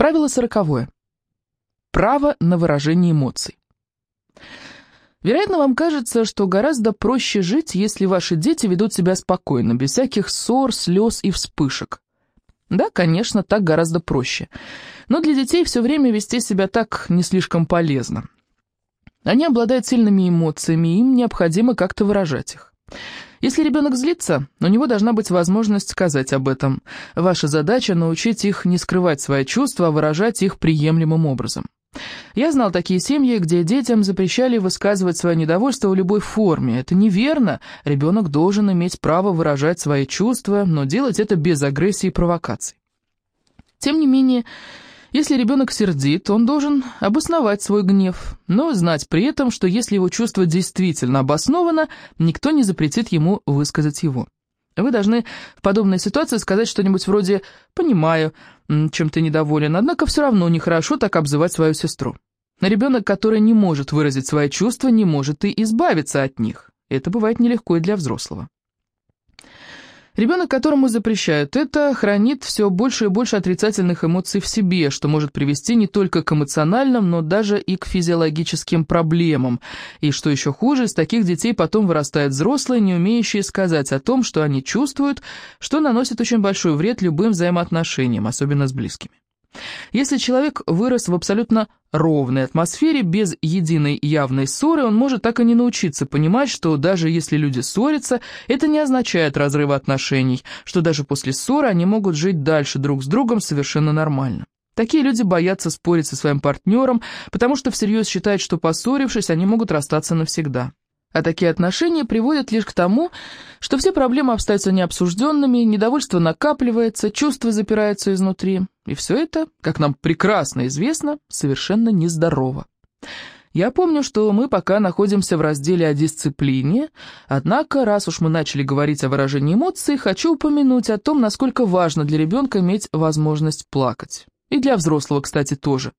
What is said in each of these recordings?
Правило сороковое. Право на выражение эмоций. Вероятно, вам кажется, что гораздо проще жить, если ваши дети ведут себя спокойно, без всяких ссор, слез и вспышек. Да, конечно, так гораздо проще. Но для детей все время вести себя так не слишком полезно. Они обладают сильными эмоциями, им необходимо как-то выражать их. Если ребенок злится, у него должна быть возможность сказать об этом. Ваша задача – научить их не скрывать свои чувства, а выражать их приемлемым образом. Я знал такие семьи, где детям запрещали высказывать свое недовольство в любой форме. Это неверно. Ребенок должен иметь право выражать свои чувства, но делать это без агрессии и провокаций. Тем не менее, если ребенок сердит, он должен обосновать свой гнев, но знать при этом, что если его чувство действительно обосновано, никто не запретит ему высказать его. Вы должны в подобной ситуации сказать что-нибудь вроде «понимаю, чем ты недоволен, однако все равно нехорошо так обзывать свою сестру». Ребенок, который не может выразить свои чувства, не может и избавиться от них. Это бывает нелегко и для взрослого. Ребенок, которому запрещают это, хранит все больше и больше отрицательных эмоций в себе, что может привести не только к эмоциональным, но даже и к физиологическим проблемам. И что еще хуже, из таких детей потом вырастают взрослые, не умеющие сказать о том, что они чувствуют, что наносит очень большой вред любым взаимоотношениям, особенно с близкими. Если человек вырос в абсолютно ровной атмосфере, без единой явной ссоры, он может так и не научиться понимать, что даже если люди ссорятся, это не означает разрыва отношений, что даже после ссоры они могут жить дальше друг с другом совершенно нормально. Такие люди боятся спорить со своим партнером, потому что всерьез считают, что поссорившись, они могут расстаться навсегда. А такие отношения приводят лишь к тому, что все проблемы остаются необсужденными, недовольство накапливается, чувства запираются изнутри. И все это, как нам прекрасно известно, совершенно нездорово. Я помню, что мы пока находимся в разделе о дисциплине, однако, раз уж мы начали говорить о выражении эмоций, хочу упомянуть о том, насколько важно для ребенка иметь возможность плакать. И для взрослого, кстати, тоже.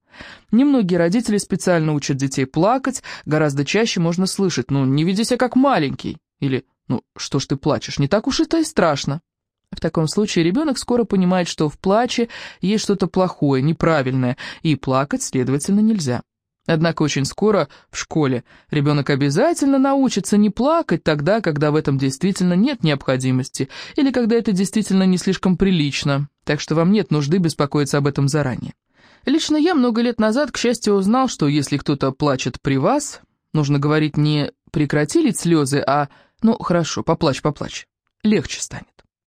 Немногие родители специально учат детей плакать, гораздо чаще можно слышать «ну, не веди себя как маленький» или «ну, что ж ты плачешь, не так уж это и страшно». В таком случае ребенок скоро понимает, что в плаче есть что-то плохое, неправильное, и плакать, следовательно, нельзя. Однако очень скоро в школе ребенок обязательно научится не плакать тогда, когда в этом действительно нет необходимости, или когда это действительно не слишком прилично, так что вам нет нужды беспокоиться об этом заранее. Лично я много лет назад, к счастью, узнал, что если кто-то плачет при вас, нужно говорить не «прекрати лить слезы», а «ну хорошо, поплачь, поплачь», легче станет.